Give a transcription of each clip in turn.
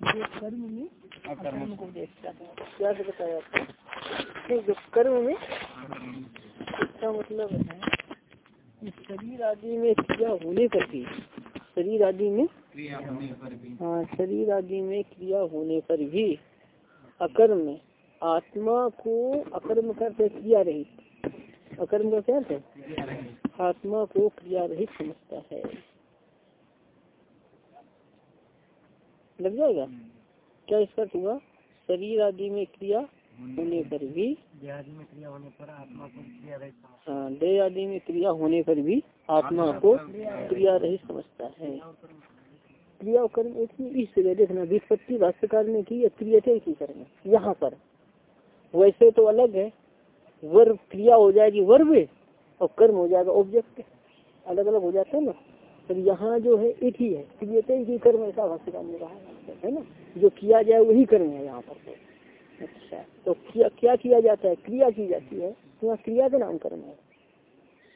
जो कर्म में अकर्म को क्या बताया आपको जो कर्म में इसका मतलब है? शरीर आदि में क्रिया होने पर भी शरीर आदि में हाँ शरीर आदि में क्रिया होने पर भी अकर्म आत्मा को अकर्म करते क्रिया रहित अकर्म का क्या है आत्मा को क्रिया रहित समझता है। लग जाएगा? क्या इसका हुआ शरीर आदि में क्रिया होने पर भी में क्रिया होने पर आत्मा को क्रिया रहित हाँ देह आदि में क्रिया होने पर भी आत्मा को क्रिया रहित समझता है। क्रिया और कर्म एक ही इस जगह देखना विस्पत्ति भाष्यकार ने की क्रियते की कर्म यहाँ पर। वैसे तो अलग है वर्ब क्रिया हो जाएगी वर्ब और कर्म हो जाएगा ऑब्जेक्ट अलग अलग हो जाते हैं ना। पर यहाँ जो है एक ही है। क्रियते ही कर्म ऐसा भाष्यकार ने कहा है ना? जो किया जाए वही कर्म है यहाँ पर। अच्छा तो क्या क्या किया जाता है? क्रिया की जाती है। तो यहाँ क्रिया का नाम कर्म है।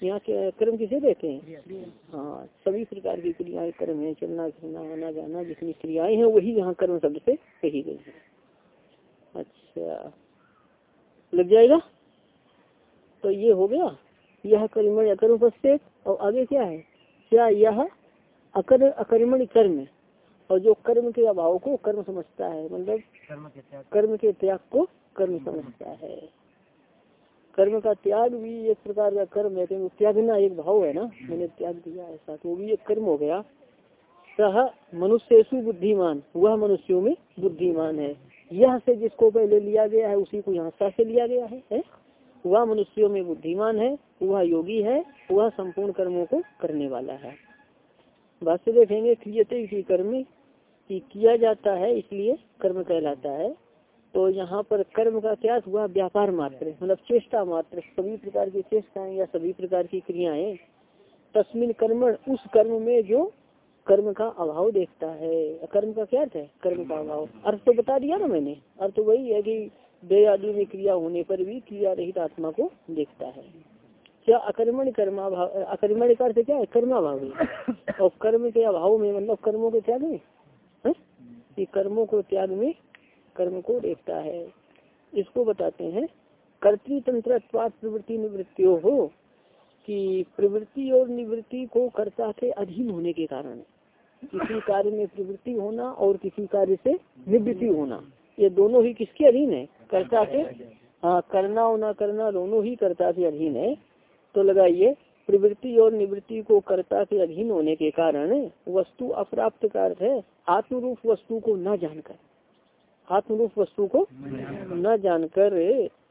यहाँ कर्म किसे कहते हैं? हाँ सभी प्रकार की क्रियाएँ कर्म है। चलना फिरना आना जाना जितनी क्रियाएँ हैं वही यहाँ कर्म शब्द से कही गई है। अच्छा लग जाएगा? तो ये हो गया। यह कर्मण कर्म पश्चेत और आगे क्या है? क्या यह अकर अकर्मण कर्म और जो कर्म के अभाव को कर्म समझता है मतलब कर्म के त्याग को। कर्म समझता है। कर्म का त्याग भी एक प्रकार का कर्म है क्योंकि त्यागना एक भाव है ना। मैंने त्याग दिया ऐसा तो भी एक कर्म हो गया। सह मनुष्यसु बुद्धिमान वह मनुष्यों में बुद्धिमान है। यह से जिसको पहले लिया गया है उसी को यहाँ से लिया गया है, है? वह मनुष्यों में बुद्धिमान है, वह योगी है, वह संपूर्ण कर्मों को करने वाला है। बात से देखेंगे, क्रियते की कर्म कि किया जाता है, इसलिए कर्म कहलाता है। तो यहाँ पर कर्म का क्या हुआ? व्यापार मात्र मतलब चेष्टा मात्र। सभी प्रकार की चेष्टाएँ या सभी प्रकार की क्रियाएँ, तस्मिन कर्म उस कर्म में जो कर्म का अभाव देखता है। कर्म का क्या है? कर्म का अभाव। अर्थ तो बता दिया ना मैंने। अर्थ वही है कि दे आदि में क्रिया होने पर भी क्रिया रहित आत्मा को देखता है। क्या अकर्मण कर्माभाव अकर्मण का अर्थ क्या है? कर्माभाव और कर्म के अभाव में मतलब कर्मों के त्याग में कि कर्मों को त्याग में कर्म को देखता है। इसको बताते हैं कर्तृतंत्र प्रवृत्ति निवृत्तियों हो कि प्रवृत्ति और निवृत्ति को कर्ता के अधीन होने के कारण किसी कार्य में प्रवृत्ति होना और किसी कार्य से निवृत्ति होना ये दोनों ही किसके अधीन है? कर्ता के हाँ करना और न करना दोनों ही कर्ता के अधीन है। तो लगाइए, प्रवृत्ति और निवृत्ति को कर्ता के अधीन होने के कारण वस्तु अप्राप्त का अर्थ है आत्मरूप वस्तु को न जानकर। आत्मरूप वस्तु को न जानकर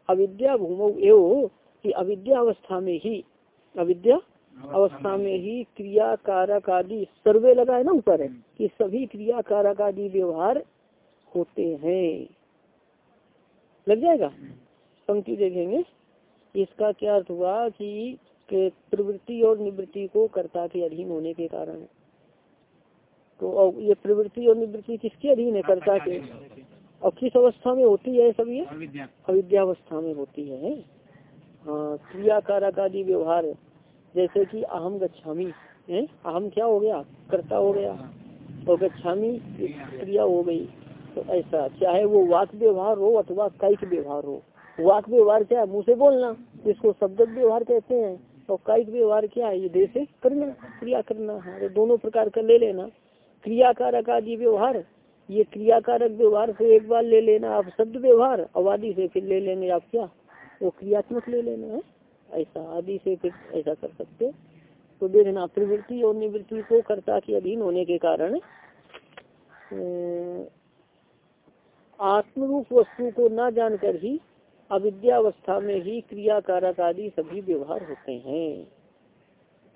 अविद्या भूमो एव कि अविद्या अवस्था में ही, अविद्या अवस्था में ही क्रिया कारक आदि सर्वे लगा है ना ऊपर है कि सभी क्रिया कारक आदि व्यवहार होते हैं। लग जाएगा? पंक्ति देखेंगे। इसका क्या अर्थ हुआ कि प्रवृत्ति और निवृत्ति को कर्ता के अधीन होने के कारण। तो ये प्रवृत्ति और निवृत्ति किसके अधीन है? कर्ता के। और किस अवस्था में होती है सब ये? अविद्यावस्था में होती है। हाँ क्रिया कारक आदि व्यवहार। जैसे कि अहम गच्छामी। है? अहम क्या हो गया? कर्ता हो गया। और गच्छामी क्रिया हो गई। तो ऐसा, चाहे वो वाक व्यवहार हो अथवा कायिक व्यवहार हो। वाक व्यवहार क्या है? मुँह से बोलना, जिसको शब्द व्यवहार कहते हैं, और कायिक व्यवहार क्या है? ये देह से करना, क्रिया करना है दोनों प्रकार का ले लेना। क्रियाकारक आदि व्यवहार, ये क्रियाकारक व्यवहार से एक बार ले लेना, आप शब्द व्यवहार और आदि से फिर ले लेंगे आप क्या? वो क्रियात्मक ले लेना है। ऐसा, आदि से फिर ऐसा कर सकते तो देखना, प्रवृत्ति और निवृत्ति को कर्ता के अधीन होने के कारण आत्मरूप वस्तु को न जानकर ही अविद्यावस्था में ही क्रिया कारक आदि सभी व्यवहार होते हैं।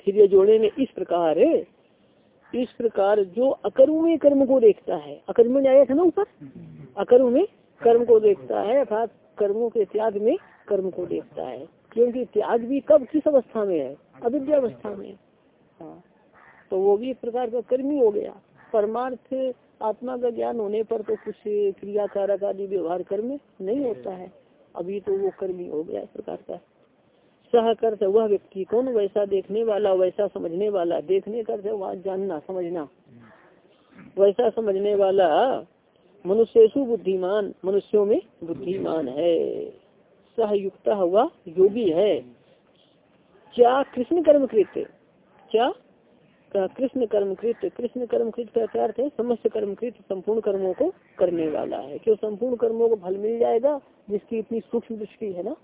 फिर ये जोड़ेंगे इस प्रकार इस प्रकार जो अकर्म में कर्म को देखता है, अकर्म में आया था ना ऊपर? अकर्म में कर्म को देखता है, अर्थात कर्मों के त्याग में कर्म को देखता है। क्योंकि त्याग भी कब, किस अवस्था में है? अविद्यावस्था में। हाँ तो वो भी एक प्रकार का कर्मी हो गया। परमार्थ आत्मा का ज्ञान होने पर तो कुछ क्रिया कारक आदि व्यवहार कर्म नहीं होता है। अभी तो वो कर्मी हो गया इस प्रकार का। सहकर्त वह व्यक्ति कौन वैसा देखने वाला वैसा समझने वाला? देखने कर वहाँ जानना समझना। वैसा समझने वाला मनुष्यसु बुद्धिमान मनुष्यों में बुद्धिमान है। सहयुक्त हुआ योगी है। क्या कृष्ण कर्म कृत्य? क्या? कृष्ण कर्म कृत्य कृष्ण कर्म कृत्य का अर्थ है? समस्त कर्म कृत्य संपूर्ण कर्मों को करने वाला है। क्यों संपूर्ण कर्मों को फल मिल जाएगा? जिसकी इतनी सूक्ष्म दृष्टि है ना?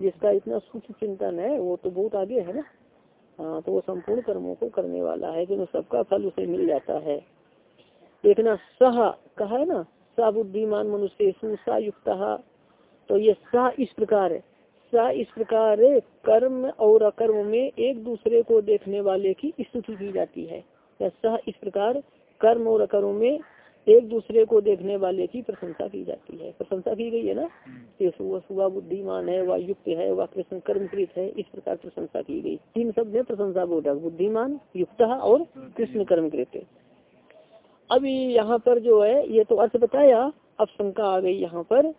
जिसका इतना सूक्ष्म चिंतन है, वो तो बहुत आगे है ना? हाँ तो वो संपूर्ण कर्मों को करने वाला है कि सबका फल उसे मिल जाता है। देखना सह कहा है ना, सा बुद्धिमान मनुष्य सुसा युक्त। तो ये सह इस प्रकार है। सा इस प्रकार कर्म और अकर्म में एक दूसरे को देखने वाले की स्तुति की जाती है। या सह इस प्रकार कर्म और अकर्म में एक दूसरे को देखने वाले की प्रशंसा की जाती है। प्रशंसा की गई है ना? कि सुबह सुबह बुद्धिमान है वह युक्त है वह कृष्ण कर्मकृत है इस प्रकार प्रशंसा की गई। तीन शब्द है प्रशंसा बोधक बुद्धिमान युक्त और कृष्ण कर्मकृत। अभी यहाँ पर जो है ये तो अर्थ बताया अब शंका आ गई यहाँ पर।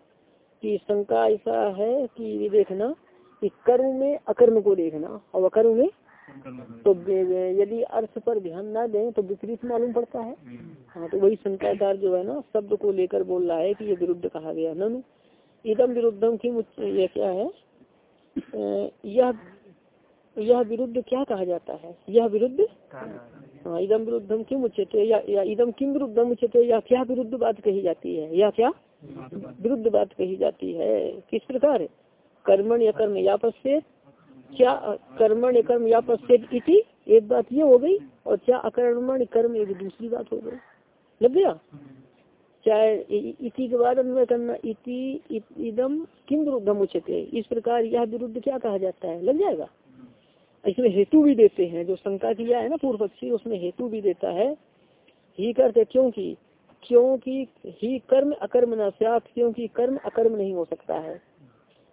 कि शंका ऐसा है कि ये देखना कि कर्म में अकर्म को देखना और अकर्म में तो यदि अर्थ पर ध्यान ना दें तो विपरीत मालूम पड़ता है। हाँ तो वही शंकाकार जो है ना शब्द को लेकर बोल रहा है कि ये विरुद्ध कहा गया। ननु इदम विरुद्धम की ये क्या है? यह यह विरुद्ध क्या कहा जाता है? यह विरुद्ध? हाँ इदम विरुद्धम किम उच्चते या, या इदम किम विरुद्धम उच्चते या क्या विरुद्ध बात कही जाती है? या क्या? विरुद्ध बात कही जाती है। किस प्रकार? कर्मण या कर्म या पश्चेत क्या कर्मण कर्म या पश्चेत इति? एक बात ये हो गई और क्या अकर्मण कर्म एक दूसरी बात हो गई। लग गया? चाहे इति के बाद अन्वय करना, इति इदम किम विरुद्धम उच्चते इस प्रकार यह विरुद्ध क्या कहा जाता है? लग जाएगा? इसमें हेतु भी देते हैं। जो शंका किया है ना पूर्व पक्षी उसमें हेतु भी देता है। ही करते क्योंकि क्योंकि ही कर्म अकर्म न सात क्योंकि कर्म अकर्म नहीं हो सकता है।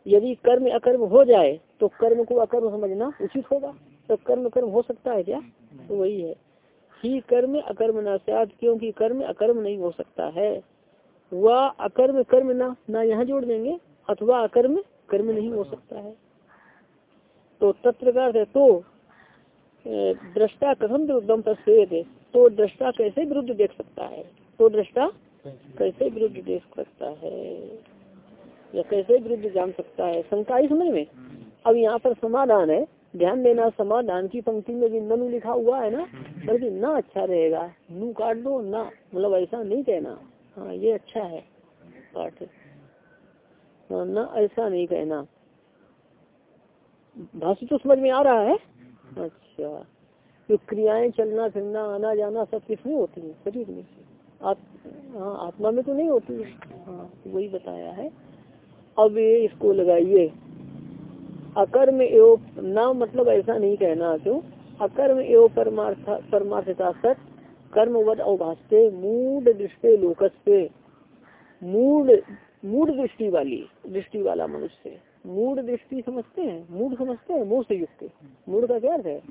यदि कर्म अकर्म हो जाए तो कर्म को अकर्म समझना उचित होगा। तो कर्म कर्म हो सकता है क्या? तो वही है। ही कर्म अकर्म न सात क्योंकि कर्म अकर्म नहीं हो सकता है। वह अकर्म कर्म ना ना यहाँ जोड़ देंगे, अथवा अकर्म कर्म नहीं हो सकता है। तो तत्व का तो दृष्टा कथम तस्वीर तो दृष्टा कैसे विरुद्ध देख सकता है? तो दृष्टा कैसे विरुद्ध देख सकता है? या कैसे विरुद्ध जान सकता है? शंका समझ में? अब यहाँ पर समाधान है। ध्यान देना समाधान की पंक्ति में भी ननु लिखा हुआ है ना? बल्कि ना अच्छा रहेगा। नू काट दो ना। मतलब ऐसा नहीं कहना। हाँ ये अच्छा है। पाठ ना ऐसा नहीं कहना। भाषा तो समझ में आ रहा है? अच्छा। तो क्रियाएँ चलना फिरना आना जाना सब किसमें होती है? शरीर में। हाँ आत्मा में तो नहीं होती हाँ। वही बताया है। अब ये इसको लगाइए। अकर्म एवं, ना मतलब ऐसा नहीं कहना, क्यों? अकर्म एवं परमार्थ, परमार्थता सत, कर्मवद मूड दृष्टि लोकस्ते। मूड मूड दृष्टि वाली, दृष्टि वाला मनुष्य। मूड दृष्टि समझते हैं? मूड समझते हैं? मोह से युक्त। मूड का क्या अर्थ है?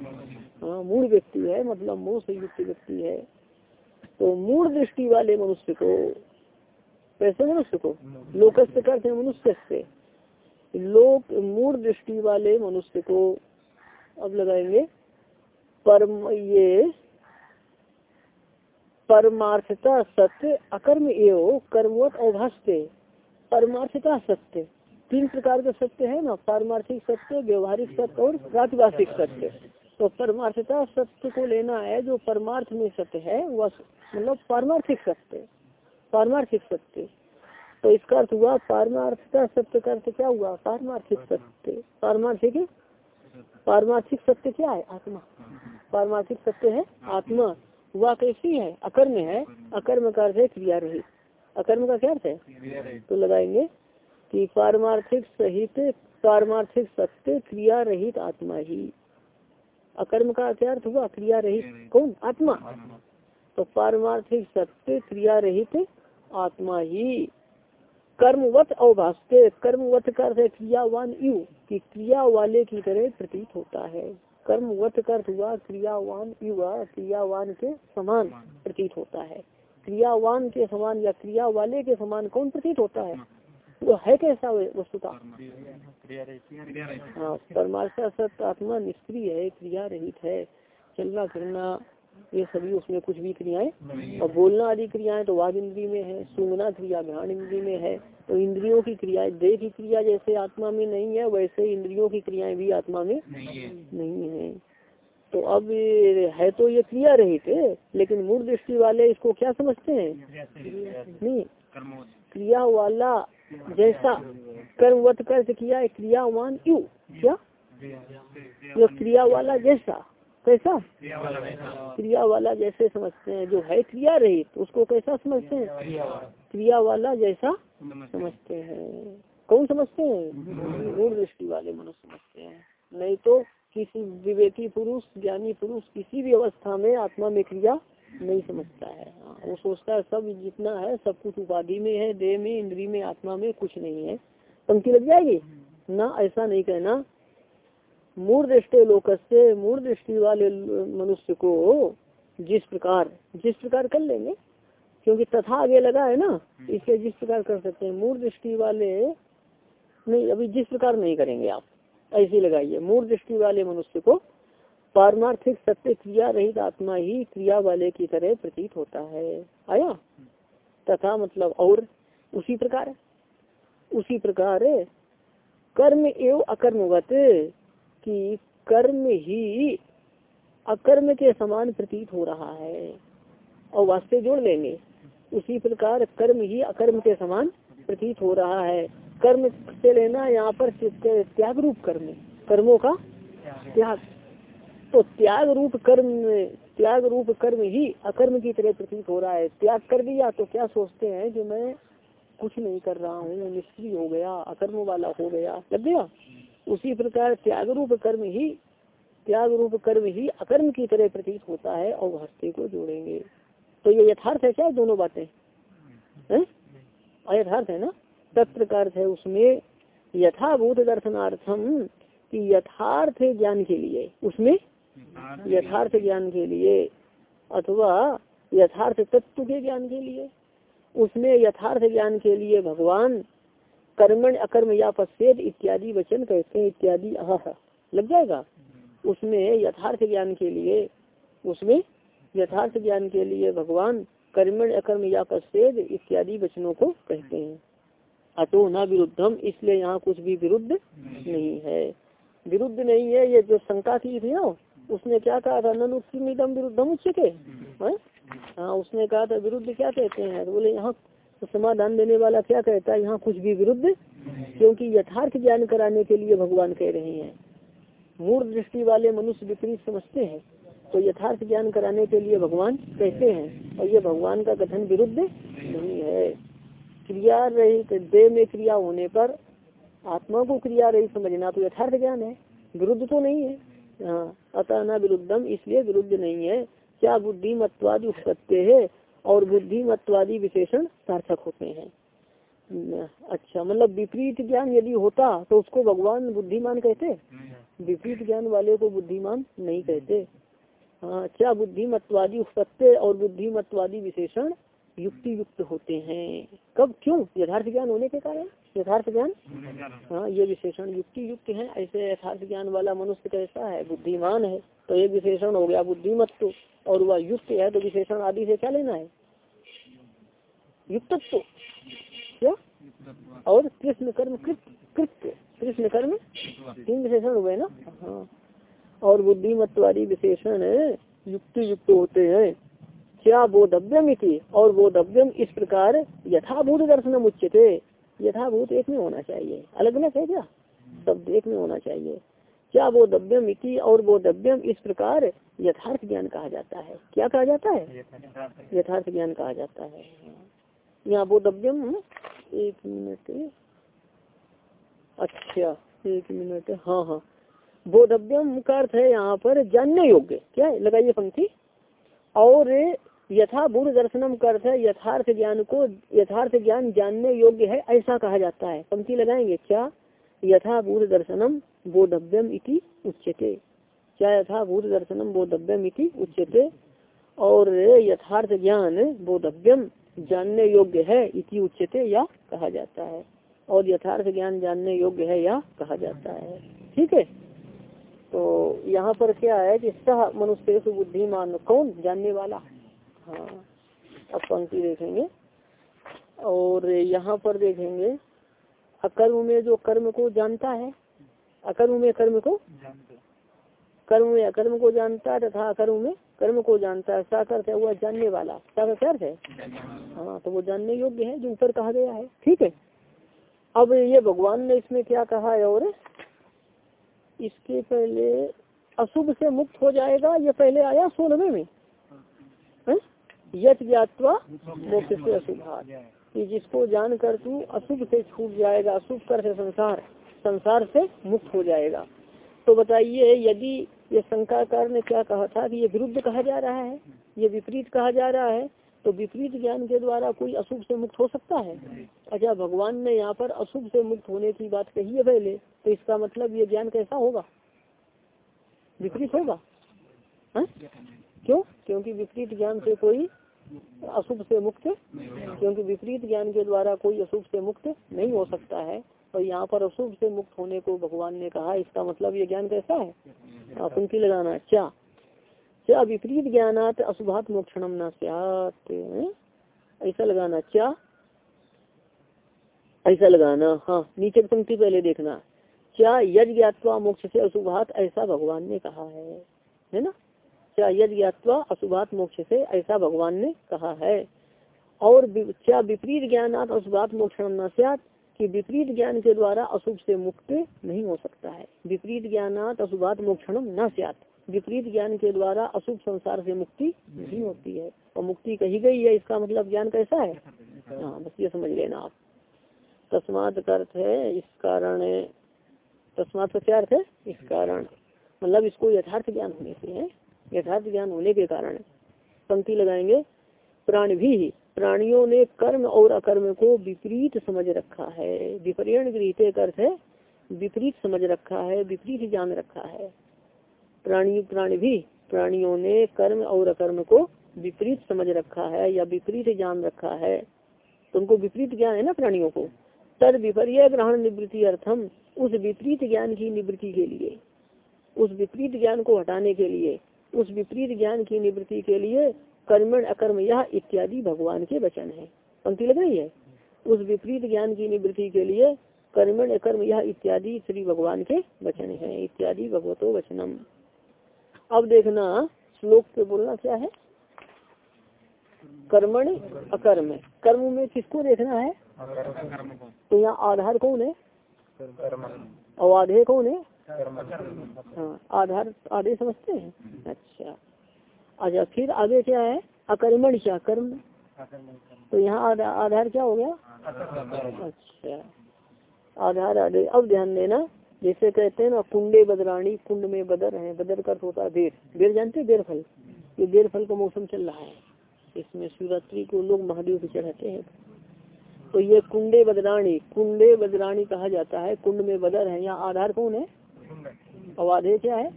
हाँ मूड व्यक्ति है मतलब मोह से युक्त व्यक्ति है। तो मूल दृष्टि वाले मनुष्य को, कैसे मनुष्य को? लोकस्य करते मनुष्य से। लोक मूड दृष्टि वाले मनुष्य को अब लगाएँगे। परम, ये परमार्थता सत्य, अकर्म एवं कर्मवत अवभाष्य परमार्थता सत्य। तीन प्रकार के सत्य है ना? पारमार्थिक सत्य, व्यवहारिक सत्य और प्रातिभाषिक सत्य। तो परमार्थता सत्य को लेना है जो परमार्थ में सत्य है वह मतलब पारमार्थिक सत्य पारमार्थिक सत्य। तो इसका अर्थ हुआ पारमार्थता सत्य का अर्थ क्या हुआ? पारमार्थिक सत्य। पारमार्थिक? पारमार्थिक सत्य क्या है? आत्मा। पारमार्थिक सत्य है आत्मा। वह कैसी है? अकर्म है। अकर्म का अर्थ है क्रिया रही अकर्म का क्या अर्थ है? तो लगाएँगे कि पारमार्थिक सहित पारमार्थिक सत्य क्रिया रहित आत्मा ही। अकर्म का अर्थ हुआ क्रिया रहित कौन? आत्मा। तो पारमार्थिक सत्य क्रिया रहित आत्मा ही। कर्मवत अवभाषते कर्मवत कर क्रियावान यु कि क्रिया वाले की तरह प्रतीत होता है। कर्मवत कर हुआ क्रियावान युवा क्रियावान के समान प्रतीत होता है। क्रियावान के समान या क्रिया वाले के समान कौन प्रतीत होता है? वो है कैसा वस्तुता हाँ परमार्थ सत्य आत्मा निष्क्रिय है क्रिया रहित है चलना फिरना ये सभी उसमें कुछ भी क्रियाएँ और बोलना आदि क्रियाएँ तो वाद इंद्री में है सुंगना क्रिया ज्ञान इंद्री में है तो इंद्रियों की क्रियाएँ देह की क्रिया जैसे आत्मा में नहीं है वैसे इंद्रियों की क्रियाएँ भी आत्मा में नहीं है। तो अब है तो ये क्रिया रहित है लेकिन मूल दृष्टि वाले इसको क्या समझते हैं? नहीं। क्रिया वाला जैसा कर्मवत कर्ज किया है? क्रियावान यू, क्या? जो क्रिया वाला जैसा, कैसा? क्रिया वाला जैसे समझते हैं। जो है क्रिया रहित उसको कैसा समझते हैं? क्रिया वाला जैसा समझते हैं। कौन समझते हैं? मूल दृष्टि वाले मनुष्य समझते हैं। नहीं तो किसी विवेकी पुरुष, ज्ञानी पुरुष किसी भी अवस्था में आत्मा में क्रिया नहीं समझता है। हाँ, वो सोचता है सब जितना है सब कुछ उपाधि में है देह में इंद्री में आत्मा में कुछ नहीं है। पंक्ति लग जाएगी? ना ऐसा नहीं कहना। मूल दृष्टि लोक से मूल दृष्टि वाले मनुष्य को जिस प्रकार जिस प्रकार कर लेंगे क्योंकि तथा आगे लगा है ना इसलिए जिस प्रकार कर सकते हैं। मूल दृष्टि वाले नहीं अभी जिस प्रकार नहीं करेंगे आप ऐसी लगाइए। मूल दृष्टि वाले मनुष्य को पारमार्थिक सत्य क्रिया रहित आत्मा ही क्रिया वाले की तरह प्रतीत होता है। आया? तथा मतलब और? उसी प्रकार? उसी प्रकार कर्म एवं अकर्मवत कि कर्म ही अकर्म के समान प्रतीत हो रहा है। और वास्तव जोड़ लेंगे। उसी प्रकार कर्म ही अकर्म के समान प्रतीत हो रहा है। कर्म से लेना यहाँ पर त्याग रूप कर्म। कर्मों का त्याग। तो त्याग रूप कर्म, त्याग रूप कर्म ही अकर्म की तरह प्रतीत हो रहा है। त्याग कर दिया तो क्या सोचते हैं कि मैं कुछ नहीं कर रहा हूँ निष्क्रिय हो गया, अकर्म वाला हो गया। लग गया? उसी प्रकार त्याग रूप कर्म ही, त्याग रूप कर्म ही अकर्म की तरह प्रतीत होता है और हस्ते को जोड़ेंगे। तो ये यथार्थ है क्या दोनों बातें? अयथार्थ है ना? तत्प्रकार है उसमें यथाभूत दर्शनार्थम कि यथार्थ ज्ञान के लिए। उसमें यथार्थ ज्ञान के लिए अथवा यथार्थ तत्व के ज्ञान के लिए। उसमें यथार्थ ज्ञान के लिए भगवान कर्मण अकर्म या पश्चेद इत्यादि वचन कहते हैं इत्यादि आह लग जाएगा? उसमें यथार्थ ज्ञान के लिए उसमें यथार्थ ज्ञान के लिए भगवान कर्मण अकर्म या पश्चेद इत्यादि वचनों को कहते हैं। अतो न विरुद्धम इसलिए यहाँ कुछ भी विरुद्ध नहीं है। विरुद्ध नहीं है ये जो शंका की थी ना उसने क्या कहा था? ननुत्तम विरुद्धम उच्चते हाँ? उसने कहा था, विरुद्ध क्या कहते हैं? तो बोले, यहाँ समाधान देने वाला क्या कहता है? यहाँ कुछ भी विरुद्ध? क्योंकि यथार्थ ज्ञान कराने के लिए भगवान कह रहे हैं। मूल दृष्टि वाले मनुष्य विपरीत समझते हैं। तो यथार्थ ज्ञान कराने के लिए भगवान कहते हैं। और ये भगवान का कथन विरुद्ध नहीं है। क्रिया रहित, देह में क्रिया होने पर आत्मा को क्रिया रही समझना तो यथार्थ ज्ञान है। विरुद्ध तो नहीं है। हाँ अतः न विरुद्धम इसलिए विरुद्ध नहीं है। क्या बुद्धि मतवादी उपसत्य है और बुद्धि मतवादी विशेषण सार्थक होते हैं। अच्छा मतलब विपरीत ज्ञान यदि होता तो उसको भगवान बुद्धिमान कहते? विपरीत ज्ञान वाले को बुद्धिमान नहीं कहते। हाँ क्या बुद्धि मतवादी उपसत्य और बुद्धि मतवादी विशेषण युक्ति युक्त होते हैं? कब? क्यों? यथार्थ ज्ञान होने के कारण? यथार्थ ज्ञान? हाँ ये विशेषण युक्ति युक्त है, ऐसे यथार्थ ज्ञान वाला मनुष्य कैसा है? बुद्धिमान है तो एक विशेषण हो गया बुद्धिमत्व और वह युक्त है तो विशेषण आदि से क्या लेना है? युक्तत्व। क्या? और कृष्ण कर्म कृत्य कृष्ण कर्म तीन विशेषण हुए ना? हाँ। और बुद्धिमत्वादी विशेषण युक्ति युक्त होते हैं। क्या बोधव्यम इति और बोधव्यम इस प्रकार यथाभूत दर्शन उच्चते यथाभूत एक में होना चाहिए। अलग अलग है क्या? शब्द एक में होना चाहिए। क्या बोधव्यम इति और बोधव्यम इस प्रकार यथार्थ ज्ञान कहा जाता है? क्या कहा जाता है? यथार्थ ज्ञान कहा जाता है। यहाँ बोधव्यम एक मिनट अच्छा एक मिनट हाँ हाँ। बोधव्यम का अर्थ है यहाँ पर, जानने योग्य। क्या लगाइए पंक्ति। और यथाभूत दर्शनम का अर्थ है, यथार्थ ज्ञान को, यथार्थ ज्ञान जानने योग्य है, ऐसा कहा जाता है। पंक्ति लगाएँगे, क्या? यथाभूत दर्शनम बोधव्यम इति उच्यते। क्या यथाभूत दर्शनम बोधव्यम इति उच्यते? और यथार्थ ज्ञान बोधव्यम जानने योग्य है, इति उच्चते या कहा जाता है। और यथार्थ ज्ञान जानने योग्य है, या कहा जाता है। ठीक है? तो यहाँ पर क्या है कि सह मनुष्य बुद्धिमान कौन? जानने वाला। हाँ अब पंक्ति देखेंगे। और यहाँ पर देखेंगे अकर्म में जो कर्म को जानता है अकर्म में कर्म को? कर्म में अकर्म को जानता तथा अकर्म में कर्म को जानता है। सा करते है वह जानने वाला। सा का क्या अर्थ है? हाँ तो वो जानने योग्य है जो ऊपर कहा गया है। ठीक है? अब ये भगवान ने इसमें क्या कहा है और इसके पहले अशुभ से मुक्त हो जाएगा ये पहले आया सोलहवें में? यथ ज्ञातवा मोक्ष से अशुभात कि जिसको जानकर तू अशुभ से छूट जाएगा, अशुभ कर से संसार संसार से मुक्त हो जाएगा। तो बताइए, यदि ये शंकाकार ने क्या कहा था कि ये विरुद्ध कहा जा रहा है? ये विपरीत कहा जा रहा है? तो विपरीत ज्ञान के द्वारा कोई अशुभ से मुक्त हो सकता है? अच्छा भगवान ने यहाँ पर अशुभ से मुक्त होने की बात कही है पहले तो इसका मतलब ये ज्ञान कैसा होगा? विपरीत होगा? है? क्यों? क्योंकि विपरीत ज्ञान से कोई अशुभ से मुक्त, क्योंकि विपरीत ज्ञान के द्वारा कोई अशुभ से मुक्त नहीं हो सकता है। और यहाँ पर अशुभ से मुक्त होने को भगवान ने कहा, इसका मतलब ये ज्ञान कैसा है? पंक्ति लगाना। क्या क्या विपरीत ज्ञानात अशुभात मोक्षणम न ऐसा लगाना। क्या ऐसा लगाना। हाँ नीचे पंक्ति पहले देखना। क्या यज मोक्ष से अशुभात, ऐसा भगवान ने कहा है। है ना? क्या यज ज्ञातवा अशुभात मोक्ष से, ऐसा भगवान ने कहा है। और क्या विपरीत ज्ञानात अशुभात मोक्षणम न कि विपरीत ज्ञान के द्वारा अशुभ से मुक्त नहीं हो सकता है। विपरीत ज्ञानात अशुभात मोक्षणम न सियात। विपरीत ज्ञान के द्वारा अशुभ संसार से मुक्ति नहीं होती है। और मुक्ति कही गई है, इसका मतलब ज्ञान कैसा है? हाँ बस ये समझ लेना आप। तस्मात का अर्थ है, इस कारण तस्मात का क्या अर्थ है? इस कारण। मतलब इसको यथार्थ ज्ञान होने से है। यथार्थ ज्ञान होने के कारण पंक्ति लगाएँगे। प्राण भी प्राणियों ने कर्म और अकर्म को विपरीत समझ रखा है। विपरीण गृहित अर्थ है, विपरीत समझ रखा है, विपरीत जान रखा है। प्राणी प्राणी भी प्राणियों ने कर्म और अकर्म को विपरीत समझ रखा है या विपरीत जान रखा है। तो उनको विपरीत ज्ञान है ना प्राणियों को? तद विपर्य ग्रहण निवृत्ति अर्थम, उस विपरीत ज्ञान की निवृत्ति के लिए, उस विपरीत ज्ञान को हटाने के लिए। उस विपरीत ज्ञान की निवृत्ति के लिए कर्मण अकर्म यह इत्यादि भगवान के वचन है। पंक्ति लग रही है? उस विपरीत ज्ञान की निवृत्ति के लिए कर्मण अकर्म यह इत्यादि श्री भगवान के वचन है। इत्यादि भगवतो वचनम। अब देखना श्लोक पे बोलना क्या है? कर्मण अकर्म। कर्म में किसको देखना है? तो यहाँ आधार कौन है? और आधे कौन है? हाँ आधार आधे समझते हैं? अच्छा। अच्छा फिर आगे क्या है? अकर्मण क्या? कर्म? तो यहाँ आधार, क्या हो गया? अच्छा। आधार आधे। अब ध्यान देना जैसे कहते हैं ना कुंडे बदराणी कुंड में बदर है बदर का होता है बेर बेर जानते बेर फल ये बेर फल का मौसम चल रहा है। इसमें शिवरात्रि को लोग महादेव को चढ़ाते हैं। तो ये कुंडे बदराणी कुंडे बदराणी कहा जाता है? कुंड में बदर है। यहाँ आधार कौन है? आधे क्या है?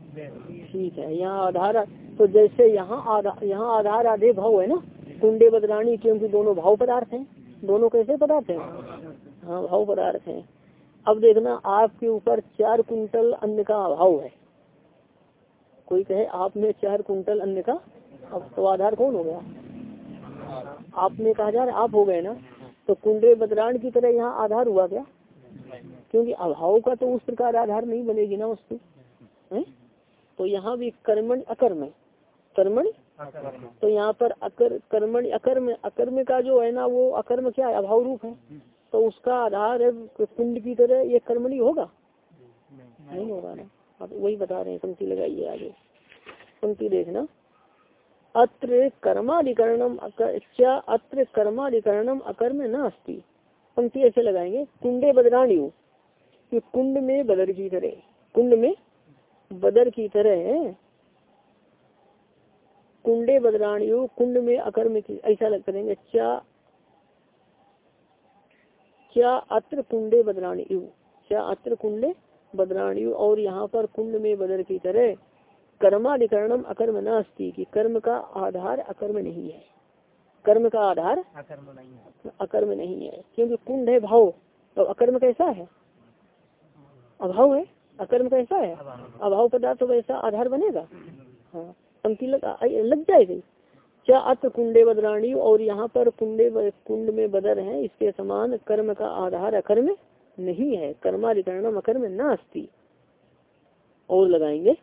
ठीक है, यहाँ आधार तो जैसे यहाँ यहाँ आधार आधे भाव है ना? कुंडे बदरानी क्योंकि दोनों भाव पदार्थ हैं। दोनों कैसे पदार्थ हैं? हाँ भाव पदार्थ हैं। अब देखना, आपके ऊपर चार कुंटल अन्न का अभाव है। कोई कहे, आप में चार कुंटल अन्न का अब तो आधार कौन हो गया? आपने कहा जा रहा आप हो गए ना? तो कुंडे बदरान की तरह यहाँ आधार हुआ क्या? क्योंकि अभाव का तो उस प्रकार आधार नहीं बनेगी ना वस्तु। है? तो यहाँ भी कर्मण अकर्म कर्मण? तो यहाँ पर अकर कर्मण अकर्म अकर्म का जो है ना वो अकर्म क्या है? अभाव रूप है। तो उसका आधार है कुंड की तरह ये कर्मणी होगा? नहीं। होगा ना। अब वही बता रहे हैं पंक्ति लगाइए आगे। पंक्ति देखना। अत्र कर्माधिकरणम क्या अत्र कर्माधिकरणम अकर्म न अस्ति पंक्ति ऐसे लगाएँगे। कुंडे बदराणियों कि कुंड में बदर की तरह कुंड में बदर की तरह कुंडे बदराणियों कुंड में अकर्म की ऐसा लग करेंगे क्या क्या अत्र कुंडे बदराणी क्या अत्र कुंडे बदराणी और यहाँ पर कुंड में बदर की तरह कर्माधिकरणम अकर्म न अस्ति कि कर्म का आधार अकर्म नहीं है। कर्म का आधार अकर्म नहीं है। अकर्म नहीं है क्योंकि कुंड है भाव तो अकर्म कैसा है? अभाव है अकर्म कैसा है? अभाव पदार्थ वैसा आधार बनेगा। हाँ पंक्ति लग लग जाएगी क्या अत्र कुंडे बदराणी और यहाँ पर कुंडे कुंड में बदर है इसके समान कर्म का आधार अकर्म नहीं है। कर्माधिकरणम अकर्म न अस्ति और लगाएँगे।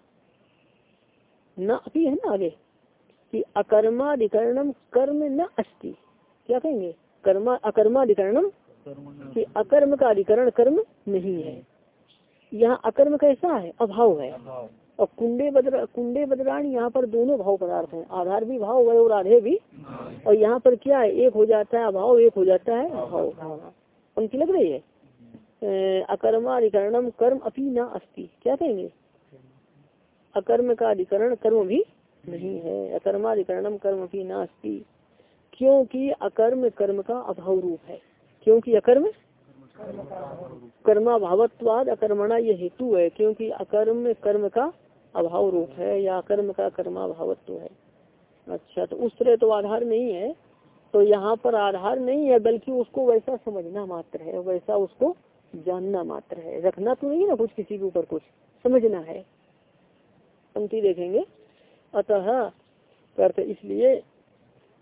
न अभी है ना आगे? कि अकर्माधिकरणम कर्म न अस्ति क्या कहेंगे? कर्मा अकर्माधिकरणम? कि अकर्म का अधिकरण कर्म नहीं है। यहाँ अकर्म कैसा है? अभाव है। और कुंडे बदर कुंडे बदरान यहाँ पर दोनों भाव पदार्थ हैं। आधार भी भाव है और आधे भी। और यहाँ पर क्या है? एक हो जाता है अभाव एक हो जाता है अभाव। पंक्ति लग रही है? अकर्माधिकरणम कर्म अपनी न अस्ति। क्या कहेंगे? अकर्म का अधिकरण कर्म भी नहीं है। अकर्माधिकरणम कर्म अपनी न अस्ति। क्योंकि अकर्म कर्म का अभाव रूप है। क्योंकि अकर्म कर्मा भावत्वाद अकर्मणा ये हेतु है, क्योंकि अकर्म कर्म का अभाव रूप है, या कर्म का कर्मा भावत्व है। अच्छा तो उस तरह तो आधार नहीं है। तो यहाँ पर आधार नहीं है, बल्कि उसको वैसा समझना मात्र है, वैसा उसको जानना मात्र है। रखना तो नहीं ना कुछ किसी के ऊपर कुछ, समझना है। पंक्ति देखेंगे। अतः करते इसलिए,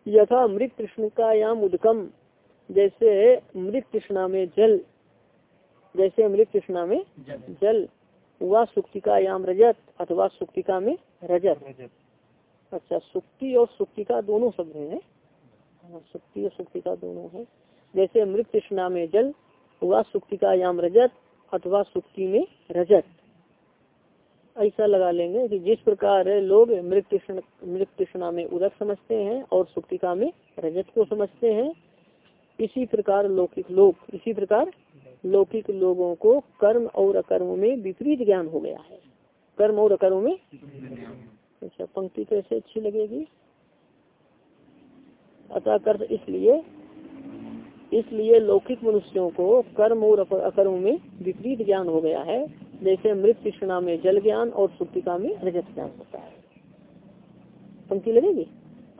यथा मृत कृष्ण का या उदकम जैसे मृत कृष्णा में जल जैसे मृत कृष्णा में जल व सुक्तिका याम रजत अथवा सुक्तिका में रजत। अच्छा सुक्ति और सुक्तिका दोनों शब्द हैं। हाँ, सुक्ति और सुक्तिका दोनों है। जैसे मृत कृष्णा में जल व सुक्तिका याम रजत अथवा सुक्ति में रजत। ऐसा लगा लेंगे कि जिस प्रकार लोग मृत मृत कृष्णा में उदक समझते हैं और सुक्तिका में रजत को समझते हैं इसी प्रकार लौकिक लोग, इसी प्रकार लौकिक लोगों को कर्म और अकर्म में विपरीत ज्ञान हो गया है। कर्म और अकर्म में? अच्छा पंक्ति कैसे अच्छी लगेगी। अतः कर्म इसलिए इसलिए लौकिक मनुष्यों को कर्म और अकर्म में विपरीत ज्ञान हो गया है। जैसे मृत कृष्णा में जल ज्ञान और सुक्तिका में रजत ज्ञान होता है। पंक्ति लगेगी?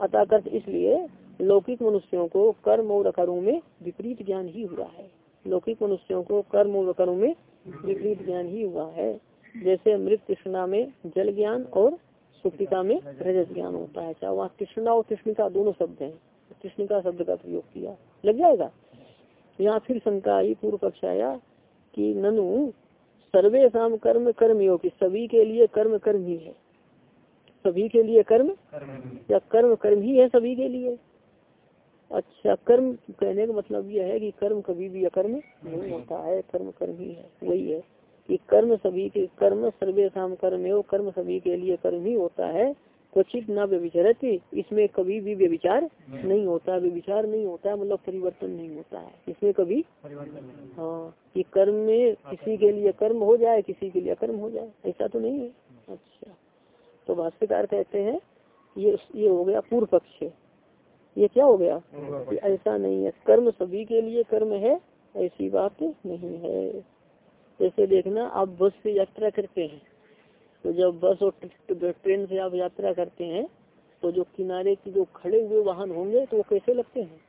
अतः कर्त इसलिए लौकिक मनुष्यों को कर्म और अकर्म में विपरीत ज्ञान ही हुआ है। लौकिक मनुष्यों को कर्म और कर्म में विपरीत ज्ञान ही हुआ है। जैसे मृत कृष्णा में जल ज्ञान और सुप्तिका में रजत ज्ञान होता है। चाहे वहाँ कृष्णा और कृष्णिका दोनों शब्द हैं। कृष्णिका शब्द का प्रयोग किया। लग जाएगा? यहाँ फिर शंका आई पूर्व पक्ष आया कि ननु सर्वे शाम कर्म कर्म योग सभी के लिए कर्म कर्म ही है। सभी के लिए कर्म? या कर्म कर्म ही है सभी के लिए? अच्छा कर्म कहने का मतलब यह है कि कर्म कभी भी अकर्म नहीं होता है कर्म कर्म ही है वही है कि कर्म सभी के कर्म सर्वे शाम कर्म हो कर्म सभी के लिए कर्म ही होता है क्वचित न व्यविचरत इसमें कभी भी व्यविचार नहीं। होता व्यविचार नहीं होता मतलब परिवर्तन नहीं होता है इसमें कभी हाँ कि कर्म में किसी के लिए कर्म हो जाए किसी के लिए अकर्म हो जाए ऐसा तो नहीं है। अच्छा तो भाष्यकार कहते हैं ये ये हो गया पूर्व पक्ष ये क्या हो गया? ऐसा नहीं है। कर्म सभी के लिए कर्म है ऐसी बात नहीं है। जैसे देखना आप बस से यात्रा करते हैं। तो जब बस और ट्रेन से आप यात्रा करते हैं तो जो किनारे की जो खड़े हुए वाहन होंगे तो वो कैसे लगते हैं?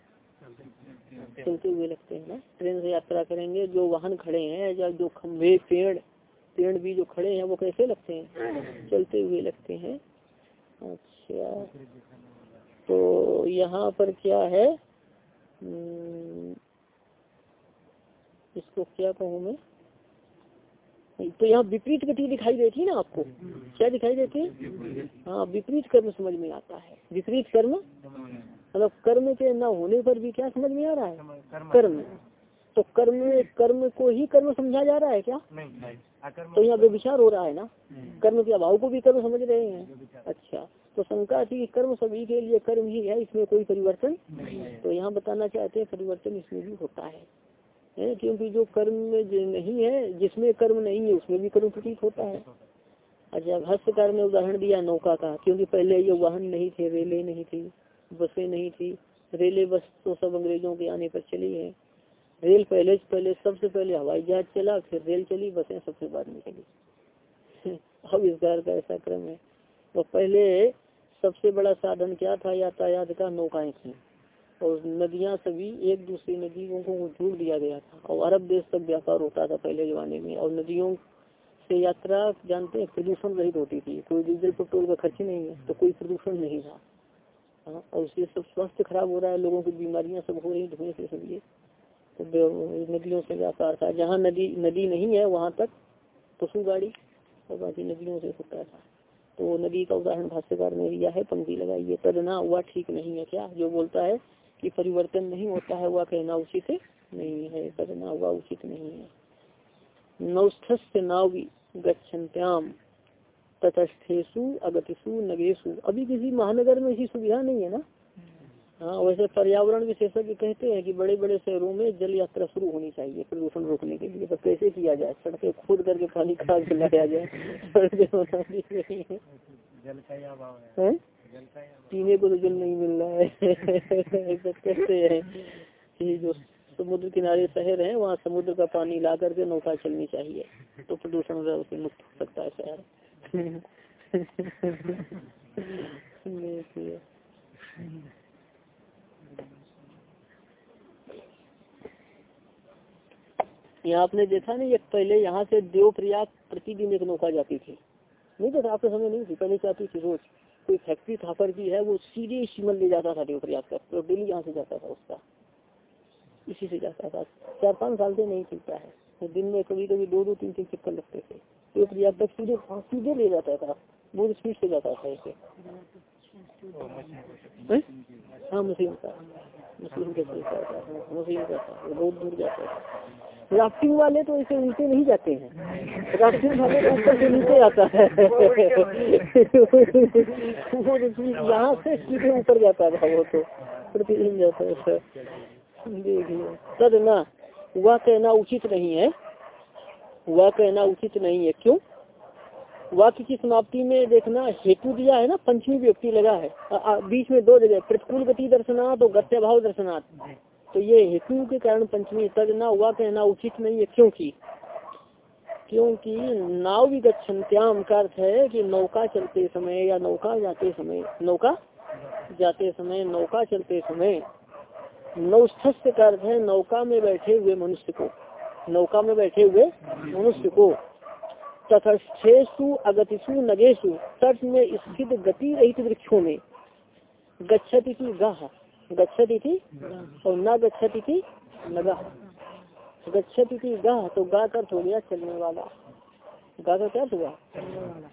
चलते हुए लगते हैं ना? ट्रेन से यात्रा करेंगे जो वाहन खड़े हैं या जो खंभे पेड़ पेड़ भी जो खड़े हैं वो कैसे लगते हैं? चलते हुए लगते हैं। अच्छा। तो यहाँ पर क्या है? इसको क्या कहूँ मैं? तो यहाँ विपरीत गति दिखाई देती है ना आपको? क्या दिखाई देती है? हाँ विपरीत कर्म समझ में आता है। विपरीत कर्म? मतलब कर्म के न होने पर भी क्या समझ में आ रहा है? कर्म। तो कर्म कर्म को ही कर्म समझा जा रहा है क्या? नहीं तो यहाँ विचार हो रहा है ना? कर्म के अभाव को भी कर्म समझ रहे हैं। अच्छा। तो शंका थी कर्म सभी के लिए कर्म ही है इसमें कोई परिवर्तन नहीं है। तो यहाँ बताना चाहते हैं परिवर्तन इसमें भी होता है। है क्योंकि जो कर्म में नहीं है जिसमें कर्म नहीं है उसमें भी कर्म प्रतीत होता है। अच्छा भाष्यकार ने उदाहरण दिया नौका का क्योंकि पहले ये वाहन नहीं थे रेले नहीं थी बसें नहीं थी। रेले बस तो सब अंग्रेज़ों के आने पर चली है। रेल पहले पहले सबसे पहले हवाई जहाज़ चला फिर रेल चली बसें सबसे बाद में चली। अब इस का ऐसा क्रम है। तो पहले सबसे बड़ा साधन क्या था? यातायात का नौकाएँ थी। और नदियाँ सभी एक दूसरी नदियों को जोड़ दिया गया था। और अरब देश तक व्यापार होता था पहले जमाने में। और नदियों से यात्रा, जानते हैं, प्रदूषण रहित होती थी। कोई डीजल, पेट्रोल का खर्च नहीं है तो कोई प्रदूषण नहीं था। हाँ और उससे सब स्वास्थ्य खराब हो रहा है, लोगों की बीमारियाँ सब हो रही धुएँ से ये तो नदियों से व्यापार था। जहाँ नदी नदी नहीं है, वहाँ तक पशु गाड़ी और बाकी नदियों से होता था। तो नदी का उदाहरण भाष्यकार ने लिया है, पंक्ति लगाइए तदना हुआ ठीक नहीं है क्या? जो बोलता है कि परिवर्तन नहीं होता है वह कहना उचित नहीं है तदना हुआ उचित नहीं है। नौस्थस्य नावी गच्छन्त्याम तटस्थेशु अगतिशु नगेशु अभी किसी महानगर में ऐसी सुविधा नहीं है ना? हाँ वैसे पर्यावरण विशेषज्ञ कहते हैं कि बड़े बड़े शहरों में जल यात्रा शुरू होनी चाहिए प्रदूषण रोकने के लिए। तो कैसे किया जाए? सड़कें खोद करके पानी खाद के लाया जाए पीने को तो जल नहीं मिल रहा है। कहते हैं कि जो समुद्र किनारे शहर है वहाँ समुद्र का पानी ला करके नौका चलनी चाहिए। तो प्रदूषण से मुक्त हो सकता है शहर। यहाँ आपने देखा नहीं एक पहले यहाँ से देव प्रयाग प्रतिदिन एक नौका जाती थी। नहीं देखा आपके समय नहीं थी पहले जाती थी रोज। कोई फैक्ट्री थापर की है वो सीधे शिमल ले जाता था देव प्रयाग तक तो डेली यहाँ से जाता था उसका। इसी से जाता था। चार पाँच साल से नहीं चलता है। तो दिन में कभी कभी दो दो तीन तीन चक्कर लगते थे। देव प्रयाग तक सीधे हाँ, सीधे ले जाता था। बहुत स्पीड से जाता था ऐसे हैं? हाँ मशीन का मशीन के चलता था हाँ, मशीन का था बहुत दूर जाता था राफ्टिंग वाले तो इसे नीचे नहीं जाते हैं। राफ्टिंग वाले तो ऊपर से नीचे आता है। यहाँ से सीधे ऊपर जाता था वो तो प्रतिदिन जाता है। देखिए तद ना वह कहना उचित नहीं है। वह कहना उचित नहीं है। क्यों? वाक्य की समाप्ति में देखना हेतु दिया है ना, पंचमी व्यक्ति लगा है। बीच में दो जगह प्रतिकूल गति दर्शनाथ और गत्य भाव दर्शनाथ तो ये हेतु के कारण पंचमी तद ना हुआ, कहना उचित नहीं है। क्योंकि क्योंकि नाव विगछन्त्याम का अर्थ है कि नौका चलते समय या नौका जाते समय, नौका जाते समय, नौका चलते समय नौस्थस्य का अर्थ है नौका में बैठे हुए मनुष्य को, नौका में बैठे हुए मनुष्य को। तथस्थेशु अगतिशु नगेशु तट में स्थित गति रहित वृक्षों में। गच्छति की गाह गच्छति थी और न गच्छति थी नगा। गच्छति की गाह तो गा का अर्थ हो गया चलने वाला। गा का क्या हुआ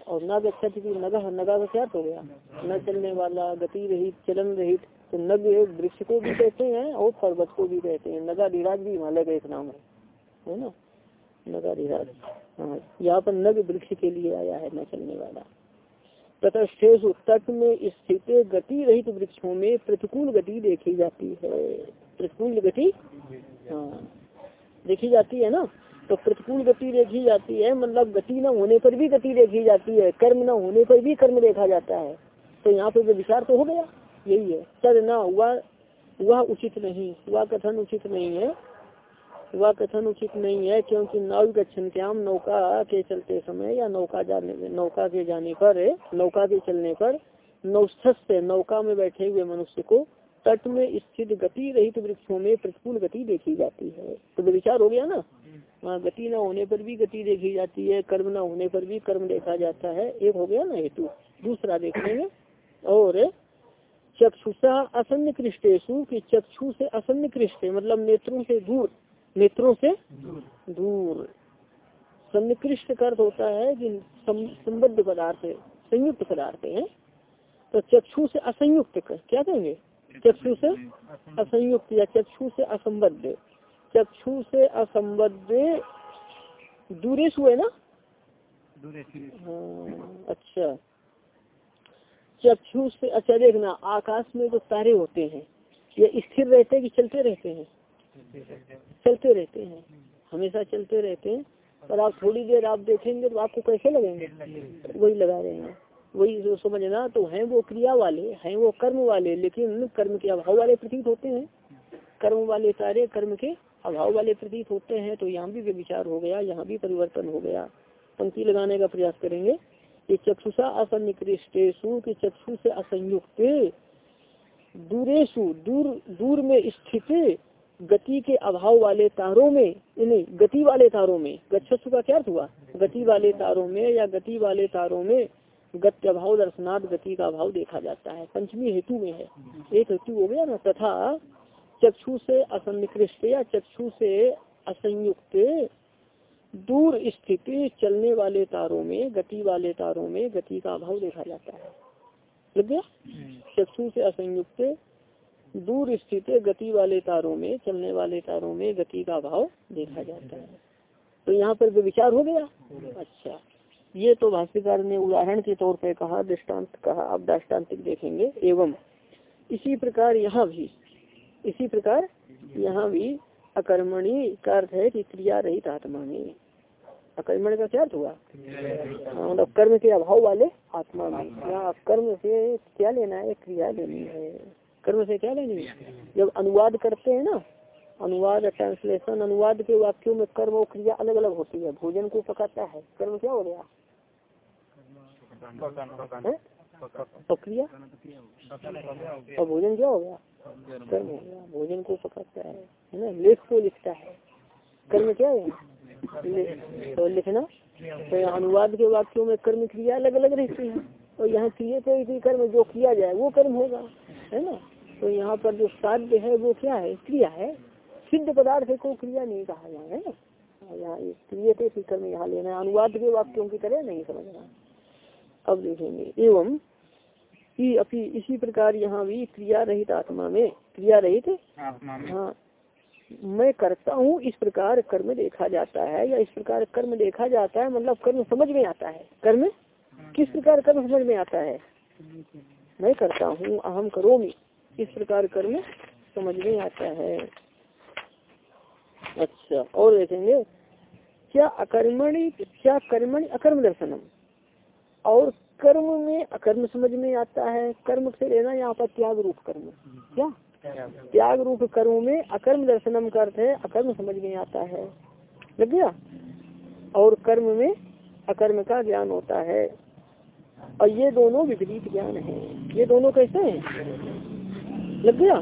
और न गच्छति की नगा नगा का क्या हो गया? न चलने वाला, गति रहित, चलन रहित तो नग वृक्ष को भी कहते हैं और पर्वत को भी कहते हैं। नगा धीराज भी हिमालय का एक नाम है। है ना? हाँ यहाँ पर नग वृक्ष के लिए आया है, न चलने वाला। तथा शेष तट में स्थित गति रहित वृक्षों में प्रतिकूल गति देखी जाती है। प्रतिकूल गति? हाँ देखी जाती है ना? तो प्रतिकूल गति देखी जाती है मतलब गति न होने पर भी गति देखी जाती है, कर्म न होने पर भी कर्म देखा जाता है। तो यहाँ पे विचार तो हो गया, यही है। तद न हुआ वह उचित नहीं वह कथन उचित नहीं है। वह कथन उचित नहीं है, क्योंकि नाव गच्छन्त्याम नौका के चलते समय या नौका जाने, नौका के जाने पर, नौका के चलने पर नौस्थ नौका में बैठे हुए मनुष्य को तट में स्थित गति रहित वृक्षों में प्रतिकूल गति देखी जाती है। तो विचार हो गया ना? वहाँ गति न होने पर भी गति देखी जाती है, कर्म न होने पर भी कर्म देखा जाता है। एक हो गया ना हेतु? दूसरा देखेंगे और चक्षुषा असन्न कृष्टेशु की चक्षु से असन्न कृष्ट मतलब नेत्रों से दूर नेत्रों से दूर। सन्निकृष्ट का अर्थ होता है कि संबद्ध पदार्थ संयुक्त पदार्थ है तो चक्षु से असंयुक्त क्या कहेंगे? चक्षु से असंयुक्त या चक्षु से असंबद्ध। चक्षु से असंबद्ध दूरेश हुए ना? हाँ, अच्छा। चक्षु से अच्छा देखना आकाश में जो तारे होते हैं ये स्थिर रहते हैं कि चलते रहते हैं? चलते रहते हैं। हमेशा चलते रहते हैं। पर आप थोड़ी देर आप देखेंगे तो आपको कैसे लगेंगे? वही लगा रहे हैं। वही जो समझना तो हैं वो क्रिया वाले, हैं वो कर्म वाले, लेकिन कर्म के अभाव वाले प्रतीत होते हैं। कर्म वाले सारे कर्म के अभाव वाले प्रतीत होते हैं। तो यहाँ भी विचार हो गया, यहाँ भी परिवर्तन हो गया। पंक्ति लगाने का प्रयास करेंगे। कि चक्षुषा असन्निकृष्टेशु की चक्षु से असंयुक्त दूरेशु दूर दूर में स्थित गति के अभाव वाले तारों में नहीं गति वाले तारों में गच्छस्व का क्या अर्थ हुआ? गति वाले तारों में या गति वाले तारों में गति अभाव दर्शनाथ गति का अभाव देखा जाता है। पंचमी हेतु में है। एक हेतु हो गया ना तथा चक्षु से असन्निकृष्ट या चक्षु से असंयुक्त दूर स्थिति चलने वाले तारों में गति वाले तारों में गति का अभाव देखा जाता है। लग गया? चक्षु से असंयुक्त दूर स्थित गति वाले तारों में चलने वाले तारों में गति का अभाव देखा जाता है। तो यहाँ पर विचार हो गया? अच्छा। ये तो भाष्यकार ने उदाहरण के तौर पर कहा दृष्टांत कहा आप दृष्टान्तिक देखेंगे। एवं इसी प्रकार यहाँ भी इसी प्रकार यहाँ भी अकर्मणी का अर्थ है कि क्रिया रहित आत्मा में। अकर्मण का क्या अर्थ हुआ? हाँ, मतलब कर्म के अभाव वाले आत्मा में। यहाँ कर्म से क्या लेना है? क्रिया लेनी है। कर्म से क्या लेनी है? जब अनुवाद करते हैं ना अनुवाद ट्रांसलेशन अनुवाद के वाक्यों में कर्म और क्रिया अलग अलग होती है। भोजन को पकाता है। कर्म क्या हो गया? है? और भोजन क्या हो गया? कर्म हो गया। भोजन को पकाता है है ना? लेख को लिखता है। कर्म क्या है? तो लिखना? तो अनुवाद के वाक्यों में कर्म क्रिया अलग अलग रहती है। और यहाँ क्रिय कर्म जो किया जाए वो कर्म होगा है ना? तो यहाँ पर जो साध्य है वो क्या है? क्रिया है। सिद्ध पदार्थ को क्रिया नहीं कहा है ना? यहाँ क्रिय थे कर्म यहाँ लेना अनुवाद के वाक्यों की तरह नहीं समझना। अब देखेंगे। एवं अपनी इसी प्रकार यहाँ भी क्रिया रहित आत्मा में। क्रिया रहित हाँ। मैं करता हूँ इस प्रकार कर्म देखा जाता है या इस प्रकार कर्म देखा जाता है मतलब कर्म समझ में आता है। कर्म? किस प्रकार कर्म समझ में आता है? मैं करता हूँ अहम करो इस प्रकार कर्म? समझ में आता है। अच्छा और देखेंगे। क्या अकर्मणि, क्या कर्मणि अकर्म दर्शनम? और कर्म में अकर्म समझ में आता है। कर्म से लेना यहाँ पर त्याग रूप कर्म। क्या? त्याग रूप कर्म में अकर्म दर्शनम का अर्थ है, अकर्म समझ में आता है। लग गया? और कर्म में अकर्म का ज्ञान होता है। और ये दोनों विपरीत ज्ञान है। ये दोनों कैसे हैं? लग गया?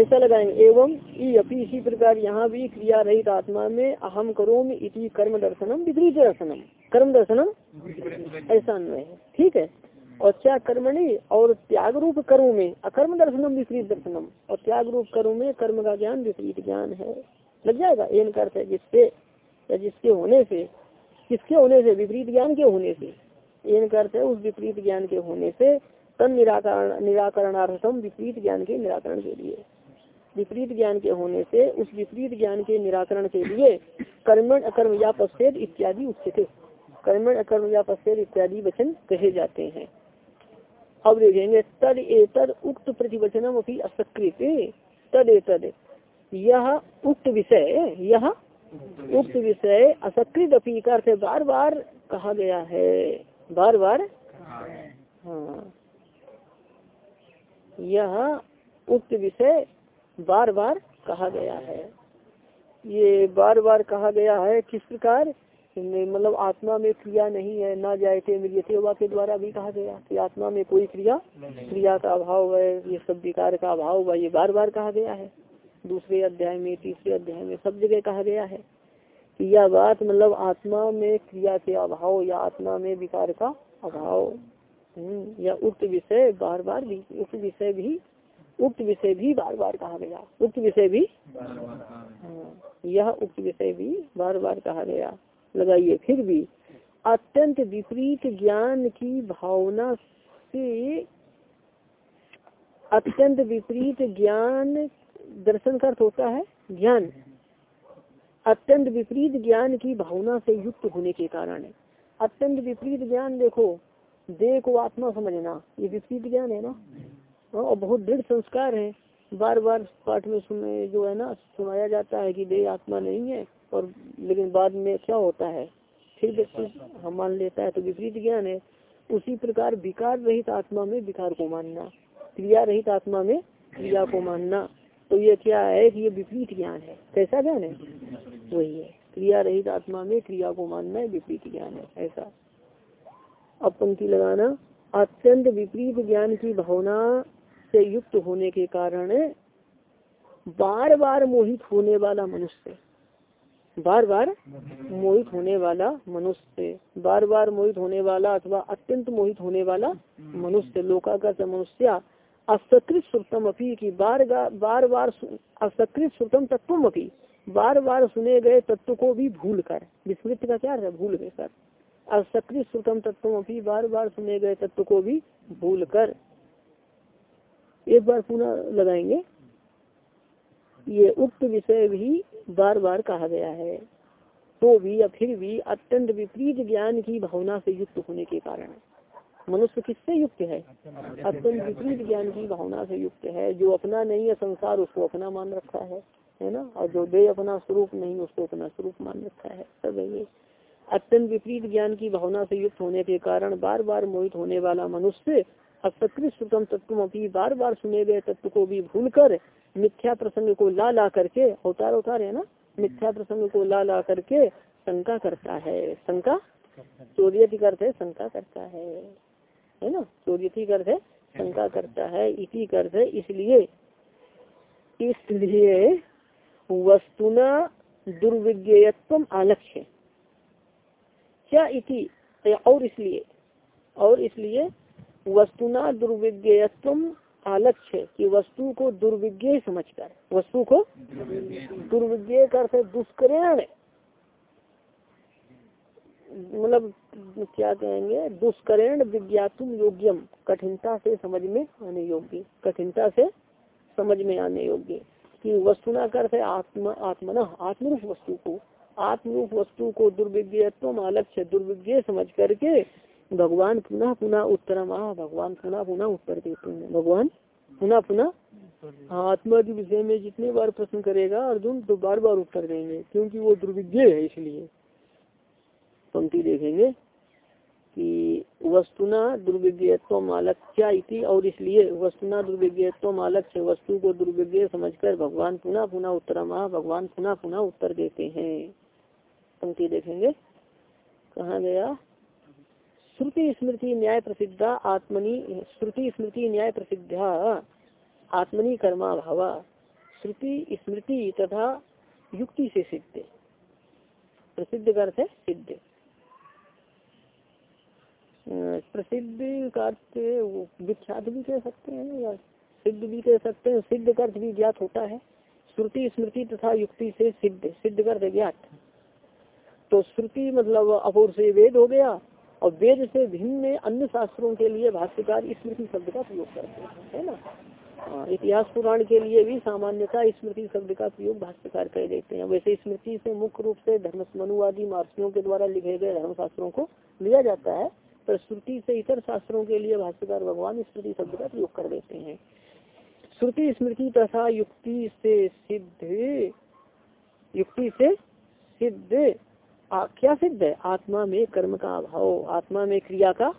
ऐसा लगाएँगे एवं अपनी इसी प्रकार यहाँ भी क्रिया रहित आत्मा में अहम करोम इति कर्म दर्शनम विपरीत दर्शनम कर्म दर्शनम? ऐसा अन्वय है। ठीक है? और क्या कर्म नहीं, और त्याग रूप कर्म में अकर्म दर्शनम विपरीत दर्शनम। और त्याग रूप कर्म में कर्म का ज्ञान विपरीत ज्ञान है। लग जाएगा? एन अर्थ है जिससे, या जिसके होने से किसके होने से, विपरीत ज्ञान के होने से। एन अर्थ है उस विपरीत ज्ञान के होने से तन निराकरण निराकरणार्थम विपरीत ज्ञान के निराकरण के लिए। विपरीत ज्ञान के होने से उस विपरीत ज्ञान के निराकरण के लिए कर्मण अकर्म या पश्चेद इत्यादि उचित कर्मण अकर्म या पश्चेद इत्यादि वचन कहे जाते हैं। अब देखेंगे तद एतद उक्त प्रतिवचनम अपनी असकृत तद एतद। यह उक्त विषय यह उक्त विषय असकृत अपी का अर्थ बार बार कहा गया है। बार बार? हाँ। यह उक्त विषय बार बार कहा गया है। ये बार बार कहा गया है किस प्रकार? मतलब आत्मा में क्रिया नहीं है ना जायते मृत्यवा के द्वारा भी कहा गया कि आत्मा में कोई क्रिया क्रिया का अभाव है ये सब विकार का अभाव है ये बार बार कहा गया है। दूसरे अध्याय में तीसरे अध्याय में सब जगह कहा गया है कि यह बात मतलब आत्मा में क्रिया के अभाव या आत्मा में विकार का अभाव या उक्त विषय बार बार भी उक्त विषय भी उक्त विषय भी बार बार कहा गया। उक्त विषय भी? हाँ, यह उक्त विषय भी बार बार कहा गया। लगाइए फिर भी। अत्यंत विपरीत ज्ञान की भावना से अत्यंत विपरीत ज्ञान दर्शन का अर्थ होता है ज्ञान। अत्यंत विपरीत ज्ञान की भावना से युक्त होने के कारण। अत्यंत विपरीत ज्ञान देखो देह को आत्मा समझना ये विपरीत ज्ञान है ना? हाँ, और बहुत दृढ़ संस्कार है। बार बार पाठ में सुने जो है ना सुनाया जाता है कि देह आत्मा नहीं है और लेकिन बाद में क्या होता है? फिर व्यक्ति हम मान लेता है तो विपरीत ज्ञान है। उसी प्रकार विकार रहित आत्मा में विकार को मानना क्रिया रहित आत्मा में क्रिया को मानना। तो ये क्या है कि ये विपरीत ज्ञान है। कैसा ज्ञान है? वही है। क्रिया रहित आत्मा में क्रिया को मानना है विपरीत ज्ञान है। ऐसा। अब पंक्ति लगाना, अत्यंत विपरीत ज्ञान की भावना से युक्त होने के कारण बार बार मोहित होने वाला मनुष्य बार बार मोहित होने वाला मनुष्य बार बार मोहित होने वाला अथवा अत्यंत मोहित होने वाला मनुष्य लोकागत मनुष्य, असकृत श्रुतम अपी की बार बार बार असकृत श्रुतम तत्व अपी बार बार सुने गए तत्व को भी भूल कर, विस्मृत का क्या है? भूल गए कर असकृत श्रुतम तत्व अपी बार बार सुने गए तत्व को भी भूल कर एक बार पुनः लगाएँगे। ये उक्त विषय भी बार बार कहा गया है। तो भी या फिर भी अत्यंत विपरीत ज्ञान की भावना से युक्त होने के कारण। मनुष्य किससे युक्त है? अत्यंत विपरीत ज्ञान की भावना से युक्त है। जो अपना नहीं है संसार, उसको अपना मान रखा है। है ना? और जो दे अपना स्वरूप नहीं, उसको अपना स्वरूप मान रखा है। सब ये। अत्यंत विपरीत ज्ञान की भावना से युक्त होने के कारण बार बार मोहित होने वाला मनुष्य असकृत तत्व अभी बार बार सुने गए तत्व को भी भूल कर मिथ्या प्रसंग को ला ला करके, अवतार अवतार है ना? मिथ्या प्रसंग को ला ला करके शंका करता है। शंका? चौरियति करते शंका करता है। है ना? चौरियति करते शंका करता है इसी करते इसलिए इसलिए वस्तुना दुर्विज्ञत्व आलक्ष्य। क्या इति और इसलिए और इसलिए वस्तुना दुर्विज्ञत्व आलक्ष्य, की वस्तु को दुर्विज्ञ समझकर, वस्तु को दुर्विज्ञ कर दुष्करण मतलब क्या कहेंगे? दुष्करण विज्ञातुम योग्यम कठिनता से समझ में आने योग्य, कठिनता से समझ में आने योग्य, कि वस्तुना करते आत्मा, आत्मन आत्मरूप वस्तु को आत्मरूप वस्तु को दुर्विज्ञत्व आलक्ष्य दुर्विज्ञ समझ करके भगवान पुनः पुनः उत्तर महा भगवान पुनः पुनः उत्तर देते हैं भगवान पुनः पुनः हाँ आत्मा के विषय में जितने बार प्रश्न करेगा अर्जुन तो बार बार उत्तर देंगे क्योंकि वो दुर्विज्ञ है इसलिए। पंक्ति देखेंगे कि वस्तुना दुर्विज्ञत्व मालक्ष्या इति और इसलिए वस्तुना दुर्विज्ञत्व मालक्ष्य वस्तु को दुर्विज्ञ समझकर भगवान पुनः पुनः उत्तर महा भगवान पुनः पुनः उत्तर देते हैं। पंक्ति देखेंगे। कहा गया? श्रुति स्मृति न्याय प्रसिद्धा आत्मनी, श्रुति स्मृति न्याय प्रसिद्धा आत्मनि कर्मा भावा श्रुति स्मृति तथा युक्ति से सिद्ध। प्रसिद्ध अर्थ है सिद्ध। प्रसिद्ध का अर्थ विख्यात भी कह सकते हैं या सिद्ध भी कह सकते हैं। सिद्ध अर्थ भी ज्ञात होता है। श्रुति स्मृति तथा युक्ति से सिद्ध। सिद्ध कर ज्ञात। तो श्रुति मतलब अपूर से वेद हो गया, और वेद से भिन्न अन्य शास्त्रों के लिए भाष्यकार स्मृति शब्द का प्रयोग करते हैं, है ना? इतिहास पुराण के लिए भी सामान्यता स्मृति शब्द का प्रयोग भाष्यकार कर देते हैं। वैसे स्मृति से मुख्य रूप से धर्म मनुवादी महर्षियों के द्वारा लिखे गए धर्म शास्त्रों को लिया जाता है, पर श्रुति से इतर शास्त्रों के लिए भाष्यकार भगवान स्मृति शब्द का प्रयोग कर देते हैं। श्रुति स्मृति तथा युक्ति से सिद्ध, युक्ति से सिद्ध क्या सिद्ध है? आत्मा में कर्म का अभाव आत्मा में क्रिया का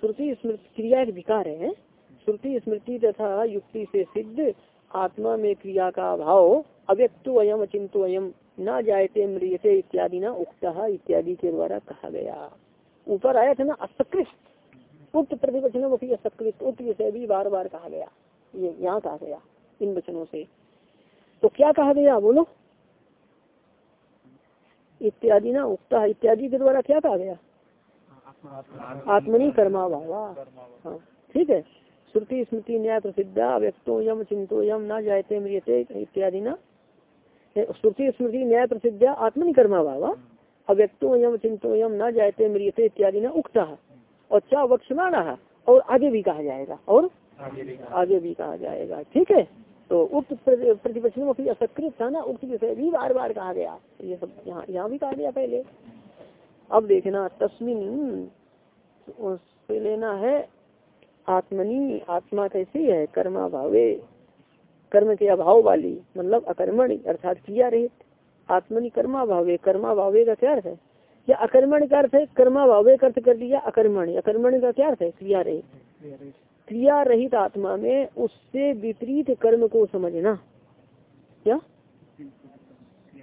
श्रुति स्मृति क्रिया एक विकार है। श्रुति स्मृति तथा युक्ति से सिद्ध आत्मा में क्रिया का अभाव अव्यक्तो अयम अचिंतो अयम न जायते मृियते इत्यादि न उक्ता इत्यादि के द्वारा कहा गया। ऊपर आया था ना असकृत उक्त प्रतिवचनों की असकृत उक्त विषय भी बार बार कहा गया। ये यहाँ कहा गया इन वचनों से। तो क्या कहा गया? बोलो। इत्यादि ना उक्ता इत्यादि के द्वारा क्या कहा गया? आत्मनि कर्मा भावा हाँ ठीक है। श्रुति, स्मृति, न्याय, प्रसिद्धा, व्यक्तो, यम, चिंतो, यम, न जायते मृियते इत्यादि ना। श्रुति, स्मृति, न्याय, प्रसिद्धा, आत्मनि कर्मा भावा अव्यक्तो, यम, चिंतो, यम, न जायते मृियते इत्यादि ना उक्ता और चा वक्षमाण और आगे भी कहा जाएगा, और? आगे भी कहा जाएगा, ठीक है। तो उक्त प्रतिपक्षियों की असकृत था ना, उक्त विषय भी बार बार कहा गया, ये सब यहाँ यहाँ भी कहा गया पहले। अब देखना, तस्मिन से लेना है, आत्मनी, आत्मा कैसी है? कर्मा भावे कर्म के अभाव वाली मतलब अकर्मण, अर्थात किया रहित। आत्मनि कर्मा भावे कर्मा भावे का क्या अर्थ है? या अकर्मण का अर्थ है कर्मा भावे का अर्थ कर दिया अकर्मणी। अकर्मण का क्या अर्थ है? क्रिया रहित। क्रिया रहित आत्मा में उससे विपरीत कर्म को समझना। क्या?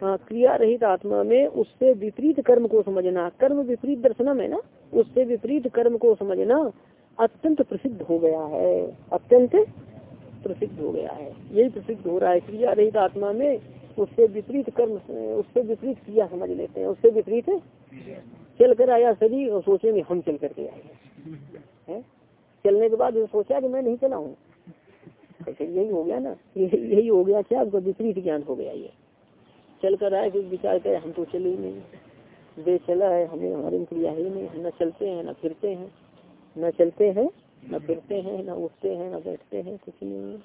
हाँ क्रिया रहित आत्मा में उससे विपरीत कर्म को समझना। कर्म विपरीत दर्शनम है ना? उससे विपरीत कर्म को समझना अत्यंत प्रसिद्ध हो गया है। अत्यंत प्रसिद्ध हो गया है। यही प्रसिद्ध हो रहा है। क्रिया रहित आत्मा में उससे विपरीत कर्म, उससे विपरीत क्रिया समझ लेते हैं। उससे विपरीत चल कर आया शरीर और सोचेंगे हम चल करके आए हैं? चलने के बाद सोचा कि मैं नहीं चला हूँ ऐसे यही हो गया ना। यही हो गया क्या? आपका विपरीत ज्ञान हो गया ये। चल कर आए, फिर विचार करे, हम तो चले ही नहीं। वे चला है, हमें, हमारी क्रिया ही नहीं। हम न चलते हैं, न फिरते हैं। न चलते हैं, न फिरते हैं, न उठते हैं, न बैठते हैं, कुछ नहीं है।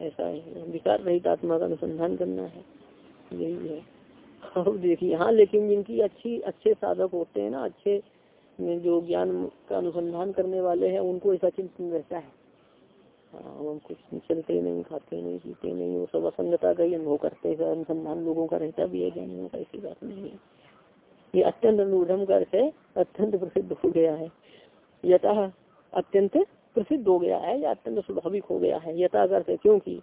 ऐसा है विकार रहित आत्मा का अनुसंधान करना है। यही है। अब देखिए हाँ लेकिन जिनकी अच्छी, अच्छे साधक होते हैं ना, अच्छे जो ज्ञान का अनुसंधान करने वाले हैं, उनको ऐसा चिंतन रहता है। हाँ हम कुछ चलते नहीं, खाते नहीं, पीते नहीं, वो सब असंगता का ही अनुभव करते हैं। अनुसंधान लोगों का रहता भी है, ज्ञानियों का, ऐसी बात नहीं है। ये अत्यंत अनुधम कर से अत्यंत प्रसिद्ध हो गया है। यथा अत्यंत प्रसिद्ध हो गया है, या अत्यंत स्वाभाविक हो गया है। यथा करते क्योंकि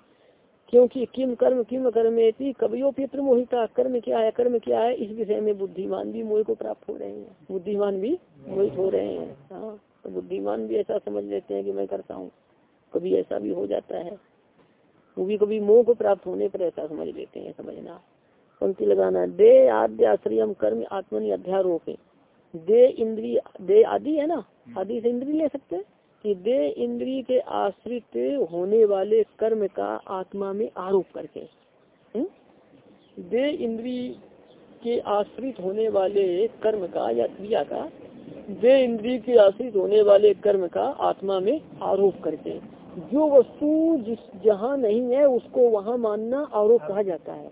क्योंकि किम कर्म किम कर्म कवियो पित्र मोहिता कर्म क्या है, कर्म क्या है, इस विषय में बुद्धिमान भी मोह को प्राप्त हो रहे हैं। बुद्धिमान भी मोहित हो रहे हैं। हाँ तो बुद्धिमान भी ऐसा समझ लेते हैं कि मैं करता हूँ। कभी ऐसा भी हो जाता है। भी कभी मोह को प्राप्त होने पर ऐसा समझ लेते हैं, समझना। पंक्ति लगाना, दे आद्य आश्रयम कर्म आत्मनि अध्यारोप। दे इंद्री दे आदि है ना? आदि से इंद्री ले सकते हैं? कि दे इंद्री के आश्रित होने वाले कर्म का आत्मा में आरोप करके। हुँ? दे इंद्री के आश्रित होने वाले कर्म का या क्रिया का दे इंद्री के आश्रित होने वाले कर्म का आत्मा में आरोप करके। जो वस्तु जिस जहाँ नहीं है उसको वहाँ मानना आरोप कहा जाता है।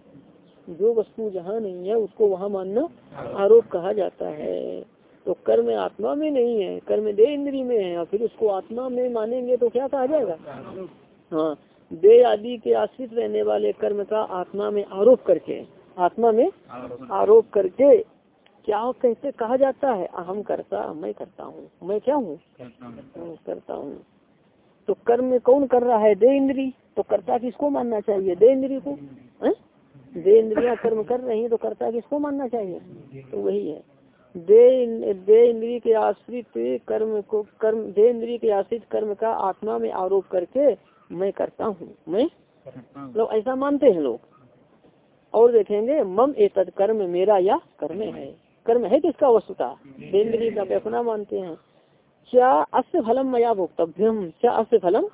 जो वस्तु जहाँ नहीं है उसको वहाँ मानना आरोप कहा जाता है। तो कर्म आत्मा में नहीं है, कर्म दे इंद्री में है, और फिर उसको आत्मा में मानेंगे तो क्या कहा जाएगा? हाँ दे आदि के आश्रित रहने वाले कर्म का आत्मा में आरोप करके, आत्मा में आरोप करके क्या कहते, कहा जाता है? अहम करता, मैं करता हूँ। मैं क्या हूँ? करता हूँ। तो कर्म कौन कर रहा है? दे इंद्री। तो कर्ता किसको मानना चाहिए? दे इंद्री को। है? दे इंद्रिया कर्म कर रही है तो कर्ता किसको मानना चाहिए? तो वही है। दे दे इंद्री के आश्रित कर्म को कर्म दे इंद्री के आश्रित कर्म का आत्मा में आरोप करके मैं करता हूँ। मैं? लोग ऐसा मानते हैं लोग। और देखेंगे मम एतद कर्म मेरा या कर्म है। कर्म है किसका वस्तुता? दे इंद्री का अपना मानते हैं। क्या अस्य फलम मया भोक्तव्यम? क्या अस्य फलम?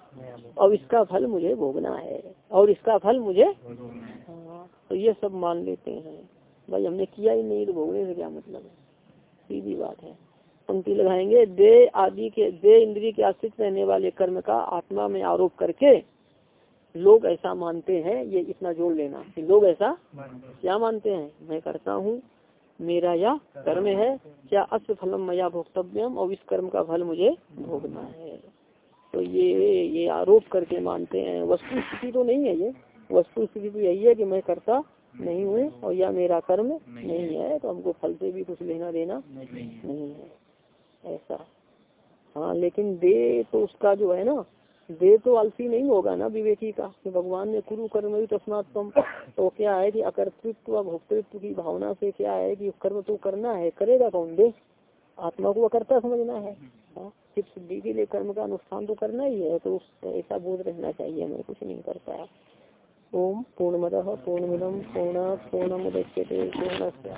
और इसका फल मुझे भोगना है। और इसका फल मुझे हाँ, तो ये सब मान लेते हैं। भाई हमने किया ही नहीं तो भोगने से क्या मतलब है? सीधी बात है। पंक्ति लगाएँगे दे आदि के दे इंद्रिय के आश्रित रहने वाले कर्म का आत्मा में आरोप करके लोग ऐसा मानते हैं ये इतना जोड़ लेना कि लोग ऐसा क्या मानते हैं? मैं करता हूँ मेरा या कर्म है क्या अस्य फलम मया भोक्तव्यम और इस कर्म का फल मुझे भोगना है। तो ये ये आरोप करके मानते हैं। वस्तु स्थिति तो नहीं है ये। वस्तु स्थिति तो यही है कि मैं करता नहीं हुए और या मेरा कर्म नहीं है। तो हमको फल से भी कुछ लेना देना नहीं है। ऐसा। हाँ लेकिन दे तो उसका जो है ना दे तो आलसी नहीं होगा ना विवेकी का कि भगवान ने कुरु कर्म ही तस्मात्म तो क्या है कि अकर्तृत्व भोक्तृत्व की भावना से क्या है कि कर्म तो करना है करेगा कौन दे? आत्मा को अकर्ता समझना है। हाँ सिर्फ़ सिद्धि के लिए कर्म का अनुष्ठान तो करना ही है तो ऐसा बोध रहना चाहिए मैं कुछ नहीं करता ओम पूर्णमद पूर्णमिद पूर्णा पूर्णमुदच्य पूर्णस्या।